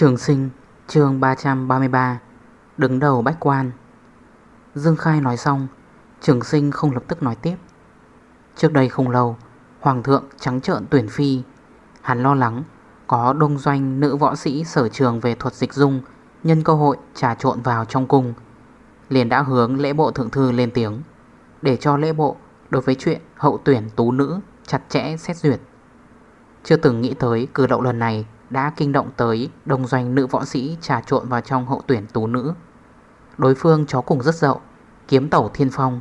Trường sinh, chương 333 Đứng đầu bách quan. Dương Khai nói xong, Trường sinh không lập tức nói tiếp. Trước đây không lâu, Hoàng thượng trắng trợn tuyển phi. Hắn lo lắng, Có đông doanh nữ võ sĩ sở trường về thuật dịch dung, Nhân cơ hội trà trộn vào trong cung. Liền đã hướng lễ bộ thượng thư lên tiếng, Để cho lễ bộ Đối với chuyện hậu tuyển tú nữ Chặt chẽ xét duyệt. Chưa từng nghĩ tới cử động lần này đã kinh động tới đồng doanh nữ võ sĩ trà trộn vào trong hậu tuyển tú nữ. Đối phương chó cùng rất dậu, kiếm tẩu thiên phong,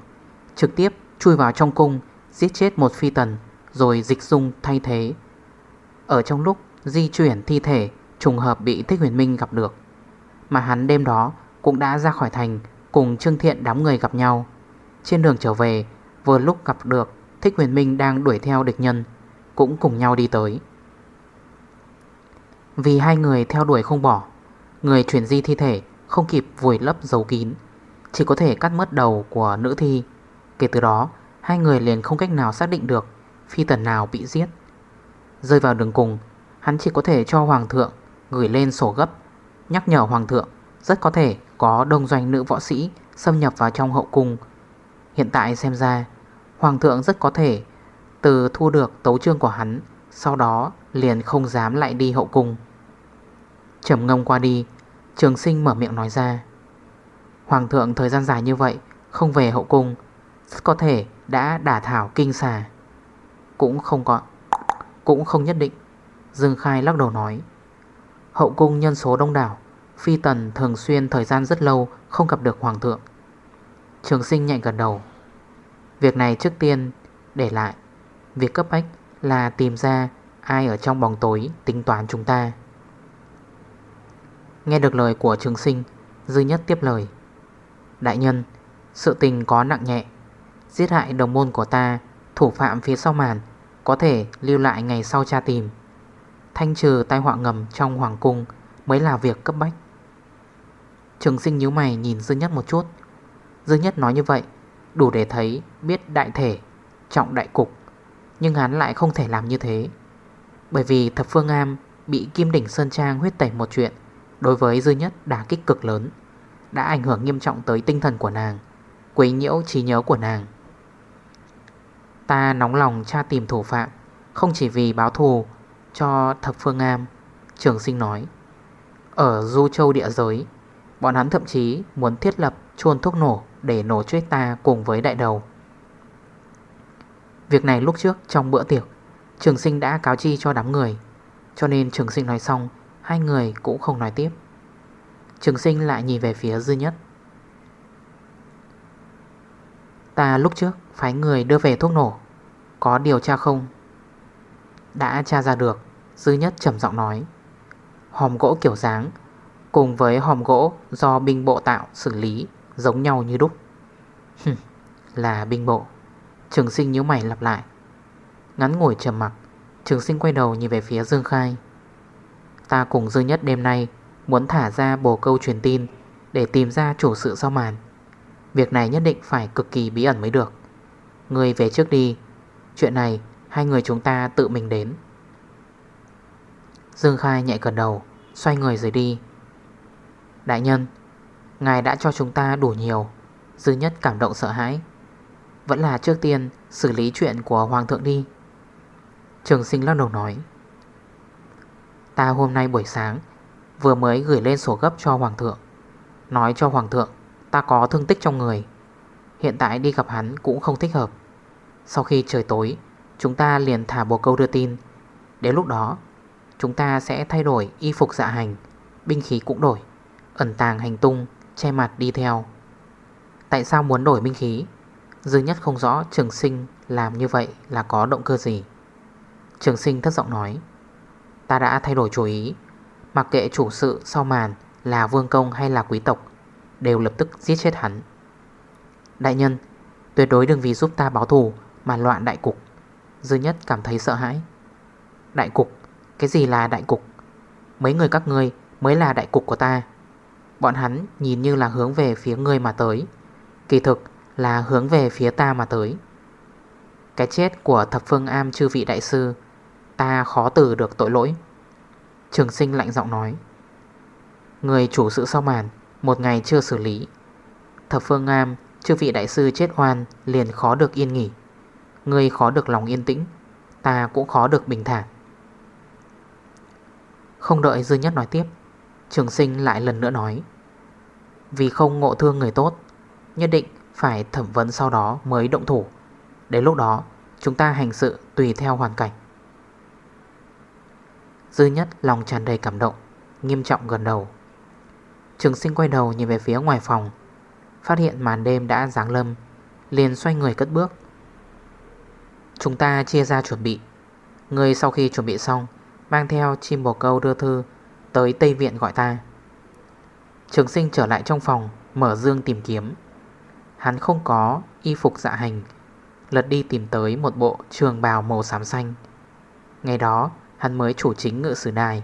trực tiếp chui vào trong cung, giết chết một phi tần, rồi dịch dung thay thế. Ở trong lúc di chuyển thi thể, trùng hợp bị Thích Huyền Minh gặp được. Mà hắn đêm đó cũng đã ra khỏi thành cùng Trương Thiện đám người gặp nhau. Trên đường trở về, vừa lúc gặp được Thích Huyền Minh đang đuổi theo địch nhân, cũng cùng nhau đi tới. Vì hai người theo đuổi không bỏ. Người chuyển di thi thể không kịp vùi lấp dấu kín, Chỉ có thể cắt mất đầu của nữ thi. Kể từ đó, Hai người liền không cách nào xác định được Phi tần nào bị giết. Rơi vào đường cùng, Hắn chỉ có thể cho hoàng thượng Gửi lên sổ gấp, Nhắc nhở hoàng thượng Rất có thể có đông doanh nữ võ sĩ Xâm nhập vào trong hậu cung. Hiện tại xem ra, Hoàng thượng rất có thể Từ thu được tấu trương của hắn, Sau đó liền không dám lại đi hậu cung. Trầm ngông qua đi, Trường sinh mở miệng nói ra. Hoàng thượng, thời gian dài như vậy, Không về hậu cung, Rất có thể đã đả thảo kinh xà. Cũng không có, Cũng không nhất định, Dương Khai lắc đầu nói. Hậu cung nhân số đông đảo, Phi tần thường xuyên thời gian rất lâu Không gặp được hoàng thượng. Trường sinh nhạy gần đầu. Việc này trước tiên để lại, Việc cấp bách là tìm ra Ai ở trong bóng tối tính toán chúng ta. Nghe được lời của trường sinh, Dư nhất tiếp lời. Đại nhân, Sự tình có nặng nhẹ. Giết hại đồng môn của ta, Thủ phạm phía sau màn, Có thể lưu lại ngày sau tra tìm. Thanh trừ tai họa ngầm trong hoàng cung Mới là việc cấp bách. Trường sinh nhíu mày nhìn Dư nhất một chút. Dư nhất nói như vậy, Đủ để thấy biết đại thể, Trọng đại cục, Nhưng hắn lại không thể làm như thế. Bởi vì thập phương am Bị Kim Đỉnh Sơn Trang huyết tẩy một chuyện Đối với duy Nhất đá kích cực lớn, Đã ảnh hưởng nghiêm trọng tới tinh thần của nàng, Quấy nhiễu trí nhớ của nàng. Ta nóng lòng tra tìm thủ phạm, Không chỉ vì báo thù cho thập phương am, Trường sinh nói. Ở Du Châu địa giới, Bọn hắn thậm chí muốn thiết lập chuôn thuốc nổ Để nổ chết ta cùng với đại đầu. Việc này lúc trước trong bữa tiệc, Trường sinh đã cáo chi cho đám người, Cho nên trường sinh nói xong Hai người cũng không nói tiếp. Trường sinh lại nhìn về phía dư nhất. Ta lúc trước phái người đưa về thuốc nổ, Có điều tra không? Đã tra ra được, Dư nhất trầm giọng nói. Hòm gỗ kiểu dáng, Cùng với hòm gỗ do binh bộ tạo xử lý, Giống nhau như đúc. Là binh bộ. Trường sinh nhớ mày lặp lại. Ngắn ngồi trầm mặt Trường sinh quay đầu nhìn về phía Dương Khai. Ta cùng dư nhất đêm nay Muốn thả ra bồ câu truyền tin Để tìm ra chủ sự sau màn. Việc này nhất định phải cực kỳ bí ẩn mới được. Người về trước đi. Chuyện này hai người chúng ta tự mình đến. Dương Khai nhạy gần đầu, Xoay người rời đi. Đại nhân, Ngài đã cho chúng ta đủ nhiều. Dư nhất cảm động sợ hãi. Vẫn là trước tiên xử lý chuyện của Hoàng thượng đi. Trường sinh lắc đầu nói. Ta hôm nay buổi sáng, Vừa mới gửi lên sổ gấp cho Hoàng thượng. Nói cho Hoàng thượng, Ta có thương tích trong người. Hiện tại đi gặp hắn cũng không thích hợp. Sau khi trời tối, Chúng ta liền thả bồ câu đưa tin. Đến lúc đó, Chúng ta sẽ thay đổi y phục dạ hành, Binh khí cũng đổi, Ẩn tàng hành tung, Che mặt đi theo. Tại sao muốn đổi binh khí? Dư nhất không rõ trường sinh làm như vậy là có động cơ gì. Trường sinh thất giọng nói Ta đã thay đổi chủ ý. Mặc kệ chủ sự, sau màn, Là vương công hay là quý tộc, Đều lập tức giết chết hắn. Đại nhân, Tuyệt đối đừng vì giúp ta báo thù Mà loạn đại cục. Dư nhất cảm thấy sợ hãi. Đại cục? Cái gì là đại cục? Mấy người các ngươi mới là đại cục của ta. Bọn hắn nhìn như là hướng về phía ngươi mà tới. Kỳ thực là hướng về phía ta mà tới. Cái chết của thập phương am chư vị đại sư Ta khó từ được tội lỗi. Trường sinh lạnh giọng nói. Người chủ sự sau màn, Một ngày chưa xử lý. Thập phương am, chư vị đại sư chết oan, Liền khó được yên nghỉ. Người khó được lòng yên tĩnh, Ta cũng khó được bình thản. Không đợi Dư Nhất nói tiếp, Trường sinh lại lần nữa nói. Vì không ngộ thương người tốt, Nhất định phải thẩm vấn sau đó mới động thủ. Đến lúc đó, Chúng ta hành sự tùy theo hoàn cảnh. Dư nhất lòng tràn đầy cảm động, Nghiêm trọng gần đầu. Trường sinh quay đầu nhìn về phía ngoài phòng, Phát hiện màn đêm đã giáng lâm, Liền xoay người cất bước. Chúng ta chia ra chuẩn bị. Người sau khi chuẩn bị xong, Mang theo chim bồ câu đưa thư Tới Tây Viện gọi ta. Trường sinh trở lại trong phòng, Mở dương tìm kiếm. Hắn không có y phục dạ hành, Lật đi tìm tới một bộ trường bào màu xám xanh. Ngày đó hắn mới chủ chính ngự sử đài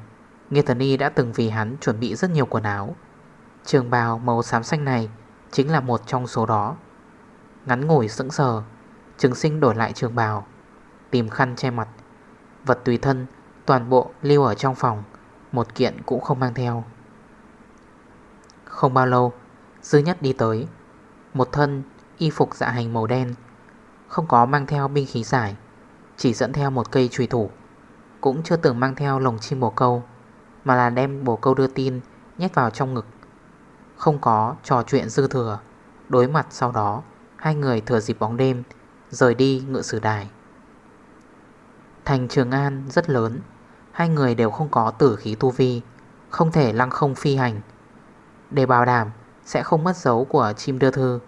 Nghe thần y đã từng vì hắn chuẩn bị rất nhiều quần áo. Trường bào màu xám xanh này Chính là một trong số đó. Ngắn ngồi sững sờ, Trường sinh đổi lại trường bào, Tìm khăn che mặt. Vật tùy thân, toàn bộ lưu ở trong phòng, Một kiện cũng không mang theo. Không bao lâu, Dư nhất đi tới. Một thân y phục dạ hành màu đen, Không có mang theo binh khí giải, Chỉ dẫn theo một cây trùy thủ. Cũng chưa từng mang theo lồng chim bồ câu, Mà là đem bồ câu đưa tin, Nhét vào trong ngực. Không có trò chuyện dư thừa, Đối mặt sau đó, Hai người thừa dịp bóng đêm, Rời đi ngựa sử đài. Thành Trường An rất lớn, Hai người đều không có tử khí tu vi, Không thể lăng không phi hành. Để bảo đảm sẽ không mất dấu của chim đưa thư,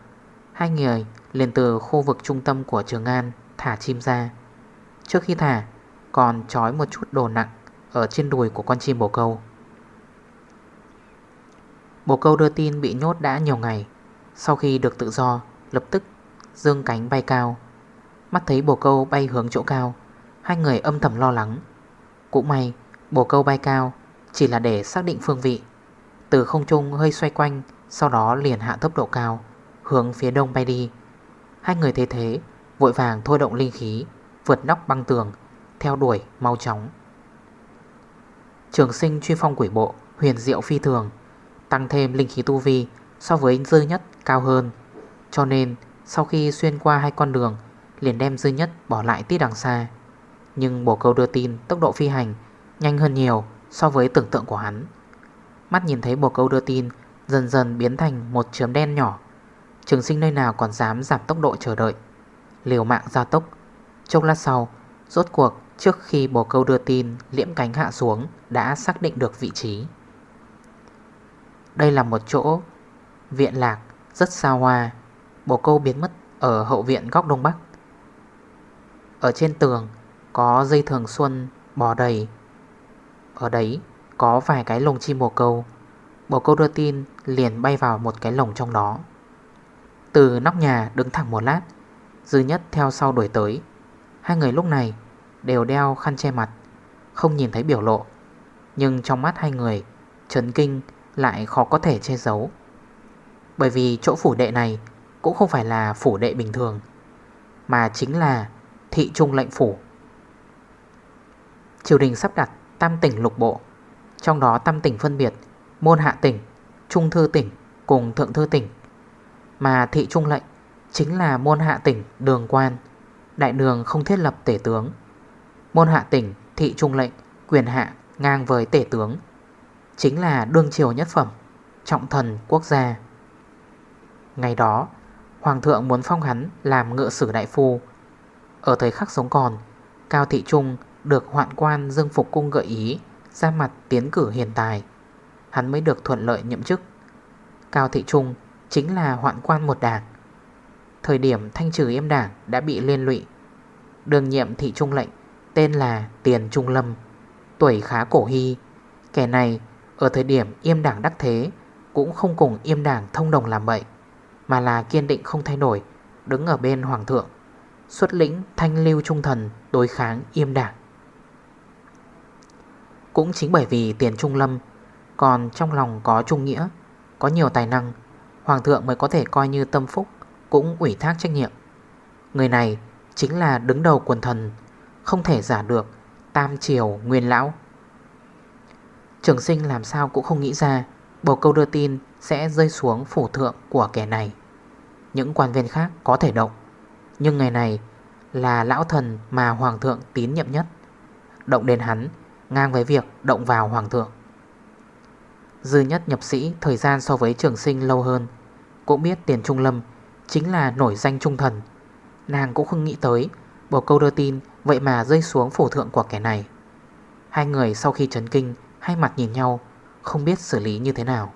Hai người liền từ khu vực trung tâm của Trường An thả chim ra. Trước khi thả còn trói một chút đồ nặng Ở trên đùi của con chim bồ câu. Bồ câu đưa tin bị nhốt đã nhiều ngày. Sau khi được tự do, Lập tức dương cánh bay cao. Mắt thấy bồ câu bay hướng chỗ cao, Hai người âm thầm lo lắng. Cũng may, bồ câu bay cao Chỉ là để xác định phương vị. Từ không trung hơi xoay quanh, Sau đó liền hạ tốc độ cao, Hướng phía đông bay đi. Hai người thế thế, Vội vàng thôi động linh khí, Vượt nóc băng tường theo đuổi mau chóng. Trường sinh truy phong quỷ bộ, Huyền diệu phi thường, Tăng thêm linh khí tu vi So với dư nhất cao hơn. Cho nên, sau khi xuyên qua hai con đường, Liền đem dư nhất bỏ lại tít đằng xa. Nhưng bổ câu đưa tin tốc độ phi hành Nhanh hơn nhiều so với tưởng tượng của hắn. Mắt nhìn thấy bổ câu đưa tin Dần dần biến thành một chấm đen nhỏ. Trường sinh nơi nào còn dám giảm tốc độ chờ đợi. Liều mạng ra tốc. Trong lát sau, Rốt cuộc trước khi bồ câu đưa tin Liễm cánh hạ xuống Đã xác định được vị trí. Đây là một chỗ Viện lạc rất xa hoa, Bồ câu biến mất ở hậu viện góc đông bắc. Ở trên tường Có dây thường xuân bò đầy. Ở đấy có vài cái lồng chim bồ câu. Bồ câu đưa tin liền bay vào một cái lồng trong đó. Từ nóc nhà đứng thẳng một lát, Dư nhất theo sau đuổi tới. Hai người lúc này đều đeo khăn che mặt Không nhìn thấy biểu lộ. Nhưng trong mắt hai người Trấn kinh lại khó có thể che giấu. Bởi vì chỗ phủ đệ này Cũng không phải là phủ đệ bình thường Mà chính là thị trung lệnh phủ. Triều đình sắp đặt tam tỉnh lục bộ Trong đó tam tỉnh phân biệt Môn hạ tỉnh, trung thư tỉnh cùng thượng thư tỉnh. Mà thị trung lệnh chính là môn hạ tỉnh đường quan Đại đường không thiết lập tể tướng. Môn hạ tỉnh, thị trung lệnh, quyền hạ ngang với tể tướng. Chính là đương triều nhất phẩm, Trọng thần quốc gia. Ngày đó, Hoàng thượng muốn phong hắn làm ngựa sử đại phu. Ở thời khắc sống còn, Cao thị trung được hoạn quan Dương Phục Cung gợi ý, Ra mặt tiến cử hiền tài. Hắn mới được thuận lợi nhậm chức. Cao thị trung chính là hoạn quan một đảng. Thời điểm thanh trừ im đảng đã bị liên lụy. Đường nhiệm thị trung lệnh Tên là Tiền Trung Lâm, Tuổi khá cổ hy. Kẻ này, ở thời điểm im đảng đắc thế, Cũng không cùng im đảng thông đồng làm bậy Mà là kiên định không thay đổi, Đứng ở bên hoàng thượng, Xuất lĩnh thanh lưu trung thần Đối kháng im đảng. Cũng chính bởi vì tiền trung lâm, Còn trong lòng có trung nghĩa, Có nhiều tài năng, Hoàng thượng mới có thể coi như tâm phúc, Cũng ủy thác trách nhiệm. Người này chính là đứng đầu quần thần không thể giả được, Tam triều, nguyên lão. Trường sinh làm sao cũng không nghĩ ra Bầu câu đưa tin sẽ rơi xuống phủ thượng của kẻ này. Những quan viên khác có thể động, Nhưng ngày này là lão thần mà hoàng thượng tín nhiệm nhất. Động đến hắn, ngang với việc động vào hoàng thượng. Dư nhất nhập sĩ thời gian so với trường sinh lâu hơn, Cũng biết tiền trung lâm chính là nổi danh trung thần. Nàng cũng không nghĩ tới bồ câu đưa tin, Vậy mà rơi xuống phủ thượng của kẻ này. Hai người sau khi chấn kinh, Hai mặt nhìn nhau, Không biết xử lý như thế nào.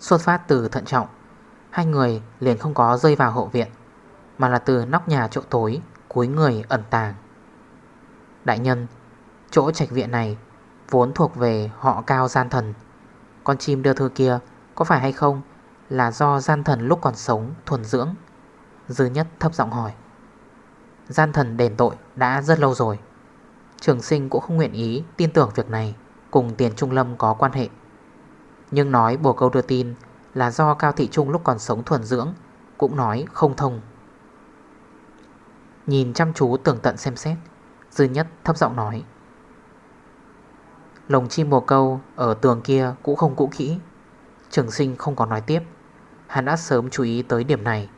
Xuất phát từ thận trọng, Hai người liền không có rơi vào hậu viện, Mà là từ nóc nhà chỗ tối, Cuối người ẩn tàng. Đại nhân, Chỗ trạch viện này Vốn thuộc về họ cao gian thần. Con chim đưa thư kia Có phải hay không Là do gian thần lúc còn sống, thuần dưỡng? Dư nhất thấp giọng hỏi. Gian thần đền tội đã rất lâu rồi. Trường sinh cũng không nguyện ý tin tưởng việc này, Cùng tiền trung lâm có quan hệ. Nhưng nói bồ câu đưa tin Là do Cao Thị Trung lúc còn sống thuần dưỡng, Cũng nói không thông. Nhìn chăm chú tường tận xem xét, Dư nhất thấp giọng nói. Lồng chim bồ câu ở tường kia cũng không cũ kỹ. Trường sinh không có nói tiếp. Hắn đã sớm chú ý tới điểm này,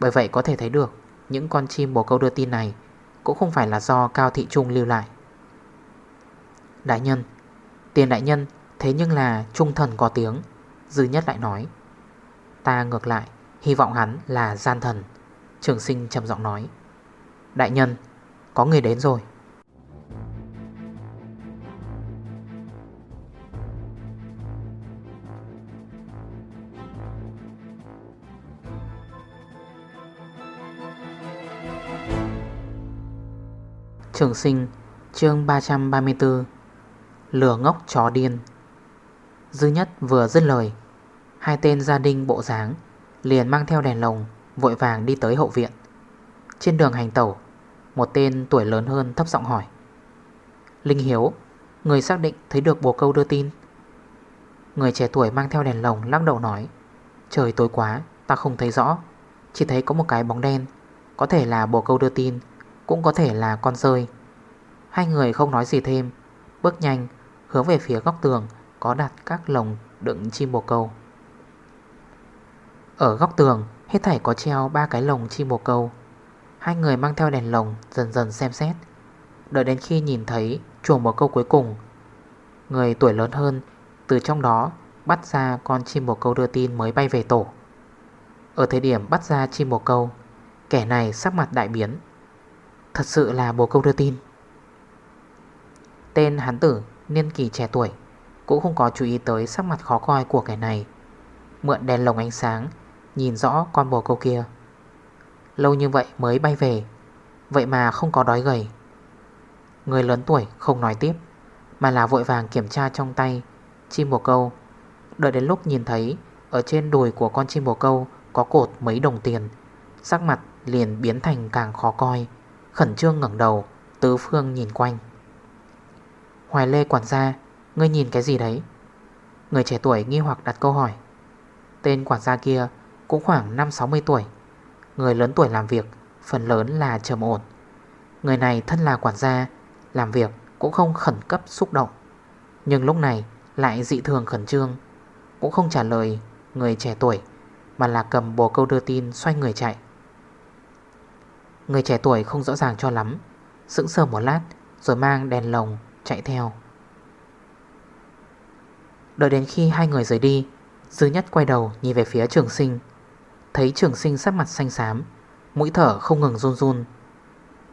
Bởi vậy có thể thấy được những con chim bồ câu đưa tin này Cũng không phải là do Cao Thị Trung lưu lại. Đại nhân, Tiền đại nhân Thế nhưng là trung thần có tiếng, Dư nhất lại nói. Ta ngược lại, Hy vọng hắn là gian thần, Trường sinh trầm giọng nói. Đại nhân, Có người đến rồi. Trường sinh, chương 334 Lửa ngốc chó điên. Dư nhất vừa dứt lời, Hai tên gia đình bộ dáng Liền mang theo đèn lồng Vội vàng đi tới hậu viện. Trên đường hành tẩu, Một tên tuổi lớn hơn thấp giọng hỏi, Linh Hiếu, Người xác định thấy được bồ câu đưa tin? Người trẻ tuổi mang theo đèn lồng lắc đầu nói, Trời tối quá, Ta không thấy rõ. Chỉ thấy có một cái bóng đen, Có thể là bồ câu đưa tin cũng có thể là con rơi. Hai người không nói gì thêm, Bước nhanh hướng về phía góc tường Có đặt các lồng đựng chim bồ câu. Ở góc tường, Hết thảy có treo ba cái lồng chim bồ câu. Hai người mang theo đèn lồng Dần dần xem xét. Đợi đến khi nhìn thấy chuồng bồ câu cuối cùng, Người tuổi lớn hơn Từ trong đó bắt ra con chim bồ câu đưa tin mới bay về tổ. Ở thời điểm bắt ra chim bồ câu, Kẻ này sắc mặt đại biến. Thật sự là bồ câu đưa tin. Tên hắn tử, niên kỳ trẻ tuổi, Cũng không có chú ý tới sắc mặt khó coi của kẻ này. Mượn đèn lồng ánh sáng, Nhìn rõ con bồ câu kia. Lâu như vậy mới bay về, Vậy mà không có đói gầy. Người lớn tuổi không nói tiếp, Mà là vội vàng kiểm tra trong tay Chim bồ câu. Đợi đến lúc nhìn thấy, Ở trên đùi của con chim bồ câu Có cột mấy đồng tiền, Sắc mặt liền biến thành càng khó coi. Khẩn trương ngẩn đầu, Tứ phương nhìn quanh. Hoài Lê quản gia, Ngươi nhìn cái gì đấy? Người trẻ tuổi nghi hoặc đặt câu hỏi. Tên quản gia kia cũng khoảng 5-60 tuổi. Người lớn tuổi làm việc, Phần lớn là trầm ổn. Người này thân là quản gia, Làm việc cũng không khẩn cấp xúc động. Nhưng lúc này lại dị thường khẩn trương, Cũng không trả lời người trẻ tuổi, Mà là cầm bồ câu đưa tin xoay người chạy. Người trẻ tuổi không rõ ràng cho lắm. Sững sờ một lát, Rồi mang đèn lồng chạy theo. Đợi đến khi hai người rời đi, Dư nhất quay đầu nhìn về phía trường sinh. Thấy trường sinh sắc mặt xanh xám, Mũi thở không ngừng run run.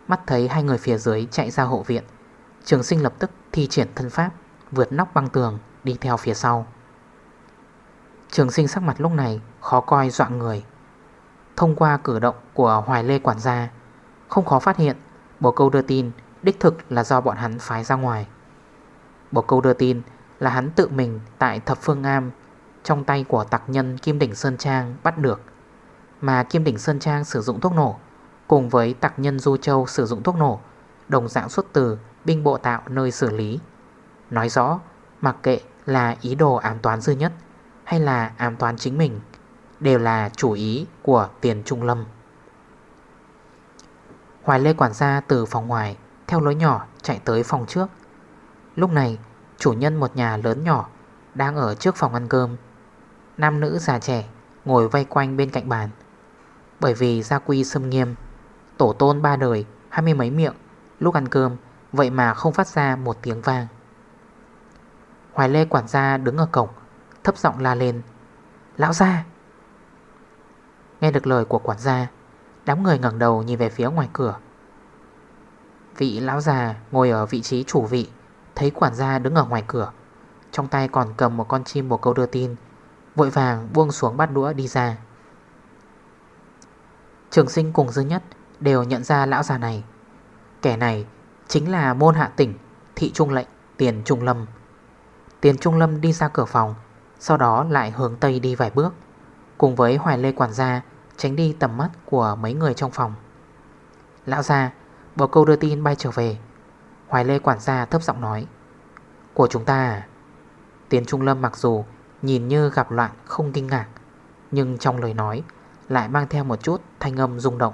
Mắt thấy hai người phía dưới chạy ra hộ viện, Trường sinh lập tức thi triển thân pháp, Vượt nóc băng tường, Đi theo phía sau. Trường sinh sắc mặt lúc này khó coi dọa người. Thông qua cử động của Hoài Lê quản gia không khó phát hiện, Bồ câu đưa tin Đích thực là do bọn hắn phái ra ngoài. Bồ câu đưa tin là hắn tự mình tại Thập Phương Am, Trong tay của tạc nhân Kim Đỉnh Sơn Trang bắt được, Mà Kim Đỉnh Sơn Trang sử dụng thuốc nổ, Cùng với tạc nhân Du Châu sử dụng thuốc nổ, Đồng dạng xuất từ binh bộ tạo nơi xử lý. Nói rõ, mặc kệ là ý đồ ám toán dư nhất Hay là ám toán chính mình, Đều là chủ ý của tiền trung lâm. Hoài Lê quản gia từ phòng ngoài, Theo lối nhỏ, chạy tới phòng trước. Lúc này, chủ nhân một nhà lớn nhỏ Đang ở trước phòng ăn cơm. Nam nữ già trẻ Ngồi vây quanh bên cạnh bàn. Bởi vì gia quy xâm nghiêm, Tổ tôn ba đời, Hai mươi mấy miệng, Lúc ăn cơm, Vậy mà không phát ra một tiếng vang. Hoài Lê quản gia đứng ở cổng, Thấp giọng la lên, Lão gia! Nghe được lời của quản gia Đám người ngẳng đầu nhìn về phía ngoài cửa. Vị lão già ngồi ở vị trí chủ vị, Thấy quản gia đứng ở ngoài cửa. Trong tay còn cầm một con chim bồ câu đưa tin, Vội vàng buông xuống bắt đũa đi ra. Trường sinh cùng dư nhất Đều nhận ra lão già này. Kẻ này chính là môn hạ tỉnh, Thị trung lệnh, Tiền Trung Lâm. Tiền Trung Lâm đi ra cửa phòng, Sau đó lại hướng Tây đi vài bước. Cùng với Hoài Lê quản gia Tránh đi tầm mắt của mấy người trong phòng. Lão già Bồ câu đưa tin bay trở về. Hoài Lê quản gia thấp giọng nói, Của chúng ta à? Tiến Trung Lâm mặc dù Nhìn như gặp loạn không kinh ngạc, Nhưng trong lời nói Lại mang theo một chút thanh âm rung động.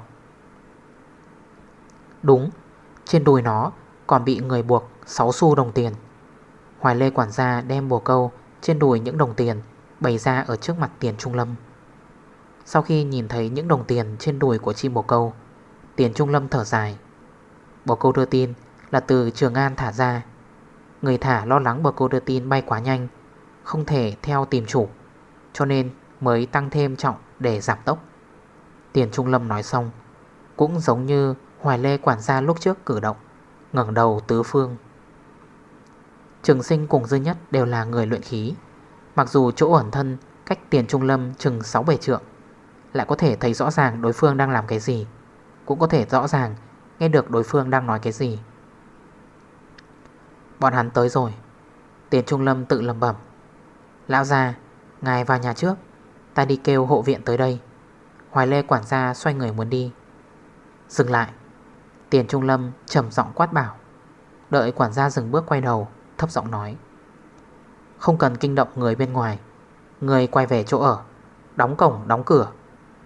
Đúng, Trên đùi nó còn bị người buộc 6 xu đồng tiền. Hoài Lê quản gia đem bồ câu Trên đùi những đồng tiền Bày ra ở trước mặt tiền Trung Lâm. Sau khi nhìn thấy những đồng tiền Trên đùi của chim bồ câu, Tiền Trung Lâm thở dài. Bồ câu đưa tin là từ Trường An thả ra. Người thả lo lắng bồ câu đưa tin bay quá nhanh, Không thể theo tìm chủ, Cho nên mới tăng thêm trọng để giảm tốc. Tiền Trung Lâm nói xong, Cũng giống như Hoài Lê quản gia lúc trước cử động, ngẩng đầu tứ phương. Trường sinh cùng dư nhất đều là người luyện khí, Mặc dù chỗ ẩn thân cách tiền trung lâm chừng 6-7 trượng lại có thể thấy rõ ràng đối phương đang làm cái gì. Cũng có thể rõ ràng nghe được đối phương đang nói cái gì. Bọn hắn tới rồi. Tiền trung lâm tự lầm bẩm. Lão già, Ngài vào nhà trước. Ta đi kêu hộ viện tới đây. Hoài Lê quản gia xoay người muốn đi. Dừng lại. Tiền Trung Lâm trầm giọng quát bảo. Đợi quản gia dừng bước quay đầu, Thấp giọng nói. Không cần kinh động người bên ngoài. Người quay về chỗ ở. Đóng cổng, đóng cửa.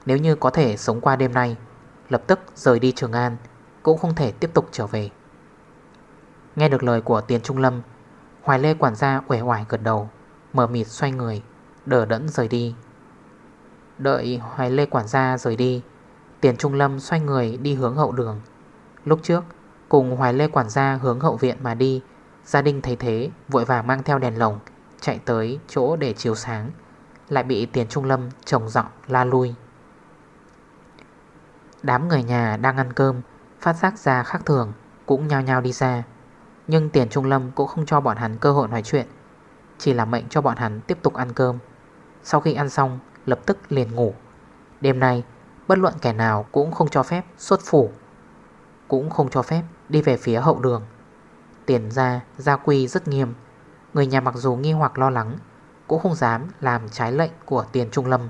Nếu như có thể sống qua đêm nay, Lập tức rời đi Trường An, Cũng không thể tiếp tục trở về. Nghe được lời của Tiền Trung Lâm, Hoài Lê quản gia quẻ hoài gật đầu, Mở mịt xoay người Đỡ đẫn rời đi. Đợi Hoài Lê quản gia rời đi Tiền Trung Lâm xoay người đi hướng hậu đường. Lúc trước, Cùng Hoài Lê quản gia hướng hậu viện mà đi, Gia đình thấy thế, vội vàng mang theo đèn lồng, Chạy tới chỗ để chiếu sáng, Lại bị tiền trung lâm trồng giọng la lui. Đám người nhà đang ăn cơm, Phát giác ra khác thường, Cũng nhao nhao đi ra. Nhưng tiền trung lâm cũng không cho bọn hắn cơ hội nói chuyện, Chỉ là mệnh cho bọn hắn tiếp tục ăn cơm. Sau khi ăn xong, Lập tức liền ngủ. Đêm nay, bất luận kẻ nào cũng không cho phép xuất phủ, Cũng không cho phép đi về phía hậu đường. Tiền ra gia quy rất nghiêm, Người nhà mặc dù nghi hoặc lo lắng, Cũng không dám làm trái lệnh của tiền trung lâm.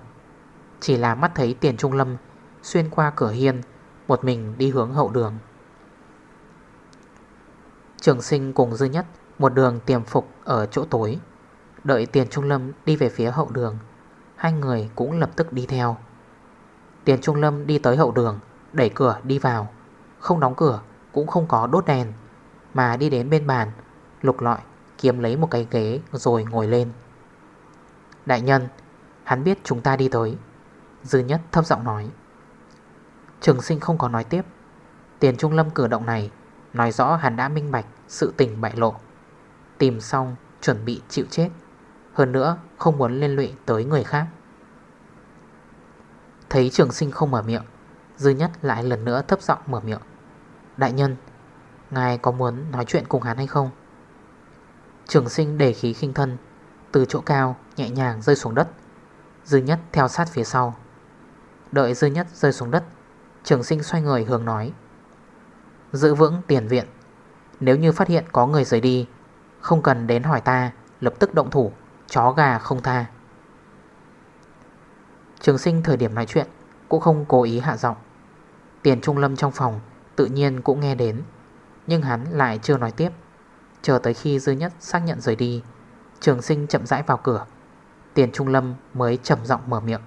Chỉ là mắt thấy tiền trung lâm Xuyên qua cửa hiên, Một mình đi hướng hậu đường. Trường sinh cùng dư nhất, Một đường tiềm phục ở chỗ tối. Đợi tiền trung lâm đi về phía hậu đường, Hai người cũng lập tức đi theo. Tiền trung lâm đi tới hậu đường, Đẩy cửa đi vào. Không đóng cửa, cũng không có đốt đèn, mà đi đến bên bàn, Lục lọi, kiếm lấy một cái ghế rồi ngồi lên. Đại nhân, Hắn biết chúng ta đi tới. Dư nhất thấp giọng nói. Trường sinh không có nói tiếp. Tiền trung lâm cử động này, Nói rõ hắn đã minh bạch sự tình bại lộ. Tìm xong, chuẩn bị chịu chết. Hơn nữa, không muốn liên lụy tới người khác. Thấy trường sinh không mở miệng, Dư nhất lại lần nữa thấp giọng mở miệng. Đại nhân, Ngài có muốn nói chuyện cùng hắn hay không? Trường sinh để khí khinh thân, Từ chỗ cao nhẹ nhàng rơi xuống đất. Dư nhất theo sát phía sau. Đợi dư nhất rơi xuống đất Trường sinh xoay người hướng nói. Giữ vững tiền viện. Nếu như phát hiện có người rời đi, Không cần đến hỏi ta, Lập tức động thủ, Chó gà không tha. Trường sinh thời điểm nói chuyện Cũng không cố ý hạ giọng. Tiền trung lâm trong phòng Tự nhiên cũng nghe đến, Nhưng hắn lại chưa nói tiếp. Chờ tới khi dư nhất xác nhận rời đi, Trường sinh chậm rãi vào cửa. Tiền trung lâm mới chậm giọng mở miệng.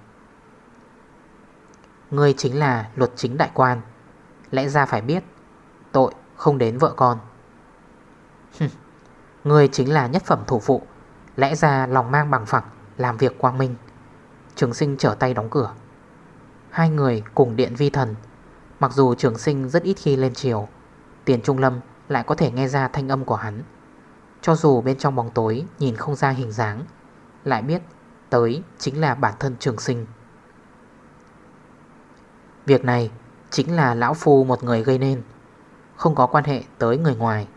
Ngươi chính là luật chính đại quan. Lẽ ra phải biết, Tội không đến vợ con. Ngươi chính là nhất phẩm thủ phụ. Lẽ ra lòng mang bằng phẳng, Làm việc quang minh. Trường sinh trở tay đóng cửa. Hai người cùng điện vi thần. Mặc dù trường sinh rất ít khi lên chiều Tiền trung lâm lại có thể nghe ra thanh âm của hắn. Cho dù bên trong bóng tối Nhìn không ra hình dáng, Lại biết tới chính là bản thân trường sinh. Việc này chính là lão phu một người gây nên, Không có quan hệ tới người ngoài.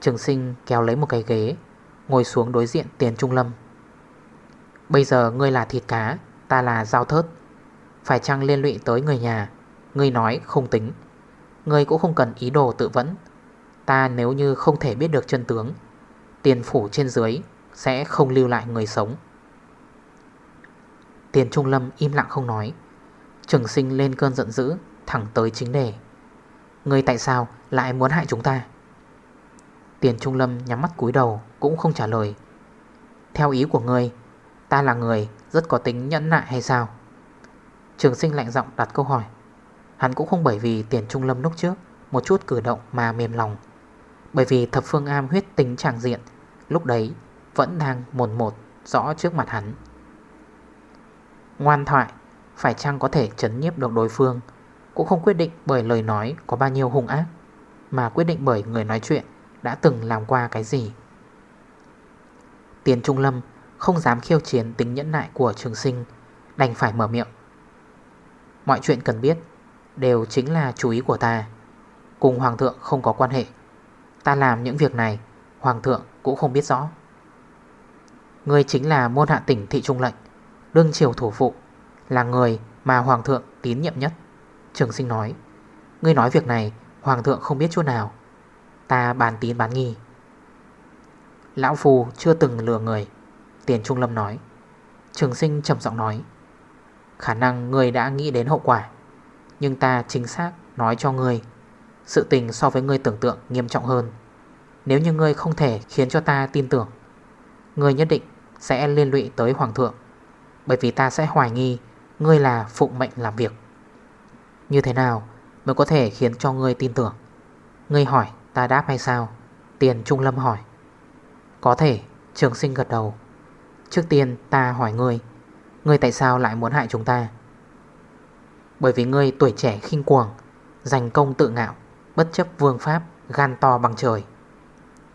Trường sinh kéo lấy một cái ghế, Ngồi xuống đối diện tiền trung lâm. Bây giờ ngươi là thịt cá, Ta là dao thớt. Phải chăng liên lụy tới người nhà, Ngươi nói không tính. Ngươi cũng không cần ý đồ tự vẫn. Ta nếu như không thể biết được chân tướng, Tiền phủ trên dưới Sẽ không lưu lại người sống. Tiền Trung Lâm im lặng không nói. Trường sinh lên cơn giận dữ, Thẳng tới chính đề. Ngươi tại sao lại muốn hại chúng ta? Tiền Trung Lâm nhắm mắt cúi đầu, Cũng không trả lời. Theo ý của ngươi, Ta là người rất có tính nhẫn nại hay sao? Trường sinh lạnh giọng đặt câu hỏi. Hắn cũng không bởi vì tiền trung lâm lúc trước Một chút cử động mà mềm lòng. Bởi vì thập phương am huyết tính tràng diện, Lúc đấy vẫn đang mồn một rõ trước mặt hắn. Ngoan thoại phải chăng có thể chấn nhiếp được đối phương? Cũng không quyết định bởi lời nói có bao nhiêu hung ác, Mà quyết định bởi người nói chuyện Đã từng làm qua cái gì. Tiền Trung Lâm không dám khiêu chiến tính nhẫn nại của trường sinh, Đành phải mở miệng. Mọi chuyện cần biết Đều chính là chú ý của ta. Cùng Hoàng thượng không có quan hệ. Ta làm những việc này, Hoàng thượng cũng không biết rõ. Ngươi chính là môn hạ tỉnh thị trung lệnh, Đương triều thủ phụ là người mà Hoàng thượng tín nhiệm nhất. Trường sinh nói, Ngươi nói việc này, Hoàng thượng không biết chút nào. Ta bàn tín bán nghi. Lão Phu chưa từng lừa người. Tiền Trung Lâm nói, Trường sinh trầm giọng nói, Khả năng người đã nghĩ đến hậu quả, Nhưng ta chính xác nói cho ngươi, Sự tình so với ngươi tưởng tượng nghiêm trọng hơn. Nếu như ngươi không thể khiến cho ta tin tưởng, Ngươi nhất định sẽ liên lụy tới Hoàng thượng, Bởi vì ta sẽ hoài nghi Ngươi là phụng mệnh làm việc. Như thế nào mới có thể khiến cho ngươi tin tưởng? Ngươi hỏi ta đáp hay sao? Tiền Trung Lâm hỏi. Có thể, Trường sinh gật đầu. Trước tiên ta hỏi ngươi Ngươi tại sao lại muốn hại chúng ta? Bởi vì ngươi tuổi trẻ khinh cuồng, Giành công tự ngạo, Bất chấp vương pháp, Gan to bằng trời.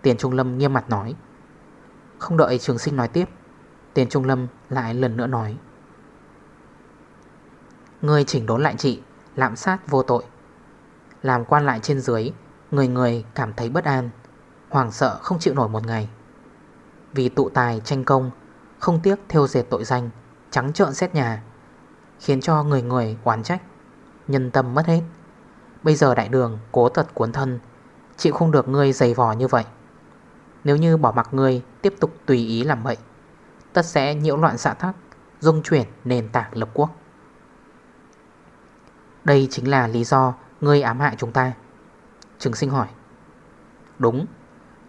Tiền Trung Lâm nghiêm mặt nói. Không đợi trường sinh nói tiếp, Tiền Trung Lâm lại lần nữa nói. Ngươi chỉnh đốn lại trị Lạm sát vô tội. Làm quan lại trên dưới, Người người cảm thấy bất an Hoàng sợ không chịu nổi một ngày. Vì tụ tài tranh công, không tiếc theo dệt tội danh, Trắng trợn xét nhà, Khiến cho người người oán trách, Nhân tâm mất hết. Bây giờ đại đường cố tật cuốn thân, Chịu không được ngươi dày vò như vậy. Nếu như bỏ mặc ngươi Tiếp tục tùy ý làm vậy Tất sẽ nhiễu loạn xã thác, Dung chuyển nền tảng lập quốc. Đây chính là lý do Ngươi ám hại chúng ta. Trường sinh hỏi. Đúng.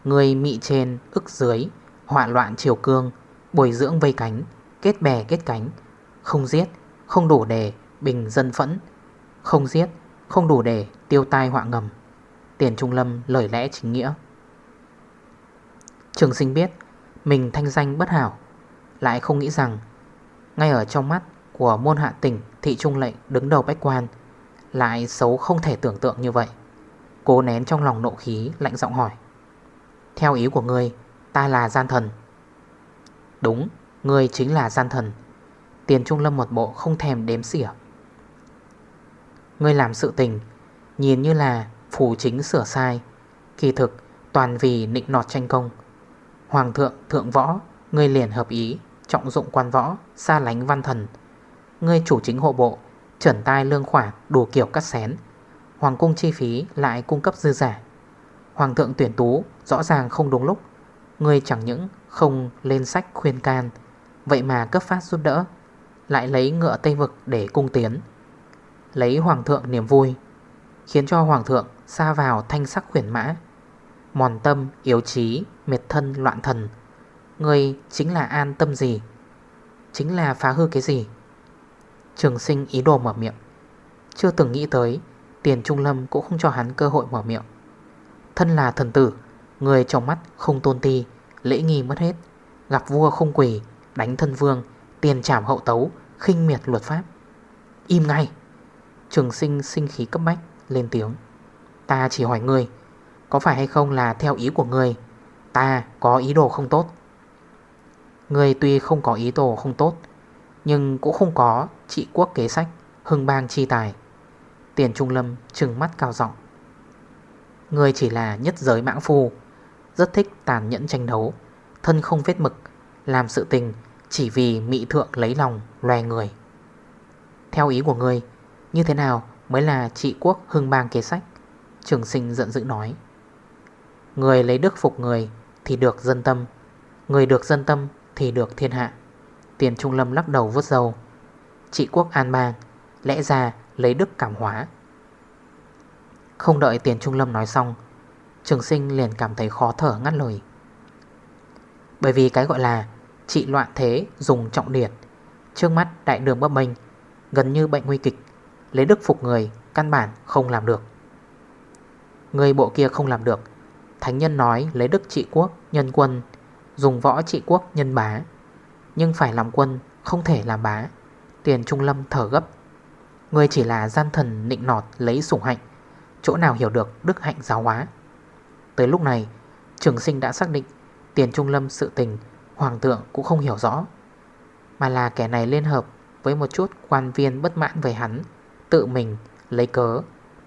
Ngươi mị trên, ức dưới, Họa loạn triều cương, Bồi dưỡng vây cánh, Kết bè, kết cánh. Không giết, Không đủ để bình dân phẫn. Không giết, Không đủ để tiêu tai họa ngầm. Tiền Trung Lâm lời lẽ chính nghĩa. Trường sinh biết, Mình thanh danh bất hảo. Lại không nghĩ rằng, Ngay ở trong mắt của môn hạ tỉnh, Thị Trung Lệnh đứng đầu bách quan lại xấu không thể tưởng tượng như vậy. Cô nén trong lòng nộ khí lạnh giọng hỏi. Theo ý của ngươi Ta là gian thần. Đúng, ngươi chính là gian thần. Tiền Trung Lâm một bộ không thèm đếm xỉa. Ngươi làm sự tình Nhìn như là phủ chính sửa sai. Kỳ thực toàn vì nịnh nọt tranh công. Hoàng thượng thượng võ Ngươi liền hợp ý Trọng dụng quan võ Xa lánh văn thần. Ngươi chủ chính hộ bộ Chuẩn tai lương khoản đủ kiểu cắt xén. Hoàng cung chi phí lại cung cấp dư giả. Hoàng thượng tuyển tú rõ ràng không đúng lúc. Người chẳng những không lên sách khuyên can Vậy mà cấp phát giúp đỡ Lại lấy ngựa Tây Vực để cung tiến. Lấy Hoàng thượng niềm vui Khiến cho Hoàng thượng xa vào thanh sắc khuyển mã. Mòn tâm, yếu trí, mệt thân, loạn thần. Người chính là an tâm gì? Chính là phá hư cái gì? Trường sinh ý đồ mở miệng. Chưa từng nghĩ tới, Tiền Trung Lâm cũng không cho hắn cơ hội mở miệng. Thân là thần tử, Người trong mắt không tôn ti, Lễ nghi mất hết. Gặp vua không quỷ Đánh thân vương, Tiền trảm hậu tấu, khinh miệt luật pháp. Im ngay! Trường sinh sinh khí cấp bách, Lên tiếng. Ta chỉ hỏi người Có phải hay không là theo ý của người Ta có ý đồ không tốt. Người tuy không có ý đồ không tốt nhưng cũng không có, trị quốc kế sách, Hưng bang chi tài. Tiền Trung Lâm trừng mắt cao giọng. Người chỉ là nhất giới mãng phu, Rất thích tàn nhẫn tranh đấu, Thân không vết mực, Làm sự tình chỉ vì mị thượng lấy lòng loài người. Theo ý của người, Như thế nào mới là trị quốc hưng bang kế sách? Trường sinh giận dữ nói. Người lấy đức phục người Thì được dân tâm, Người được dân tâm thì được thiên hạ. Tiền Trung Lâm lắc đầu vớt dầu Trị quốc an mang Lẽ ra lấy đức cảm hóa. Không đợi Tiền Trung Lâm nói xong, Trường sinh liền cảm thấy khó thở ngắt lời. Bởi vì cái gọi là Trị loạn thế dùng trọng điển Trước mắt đại đường bấp bênh, Gần như bệnh nguy kịch, Lấy đức phục người Căn bản không làm được. Người bộ kia không làm được, Thánh nhân nói lấy đức trị quốc, Nhân quân, Dùng võ trị quốc, nhân bá. Nhưng phải làm quân, không thể làm bá. Tiền Trung Lâm thở gấp. Người chỉ là gian thần nịnh nọt lấy sủng hạnh, Chỗ nào hiểu được đức hạnh giáo hóa. Tới lúc này, Trường sinh đã xác định, Tiền Trung Lâm sự tình, Hoàng thượng cũng không hiểu rõ. Mà là kẻ này liên hợp Với một chút quan viên bất mãn về hắn, Tự mình lấy cớ,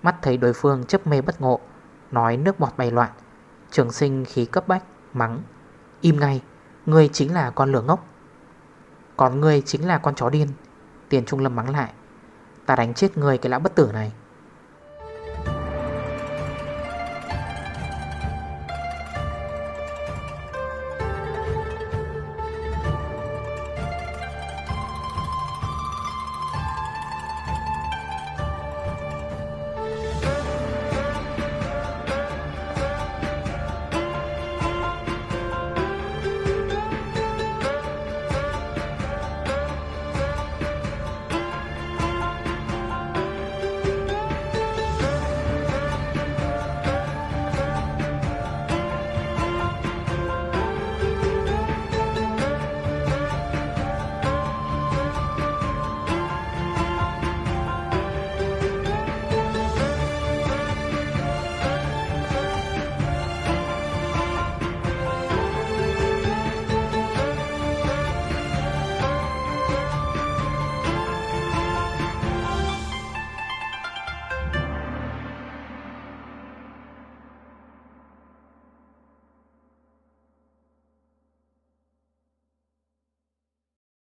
Mắt thấy đối phương chấp mê bất ngộ, Nói nước bọt bay loạn. Trường sinh khí cấp bách, Mắng, Im ngay, Ngươi chính là con lửa ngốc. Còn ngươi chính là con chó điên. Tiền Trung Lâm mắng lại. Ta đánh chết ngươi cái lão bất tử này.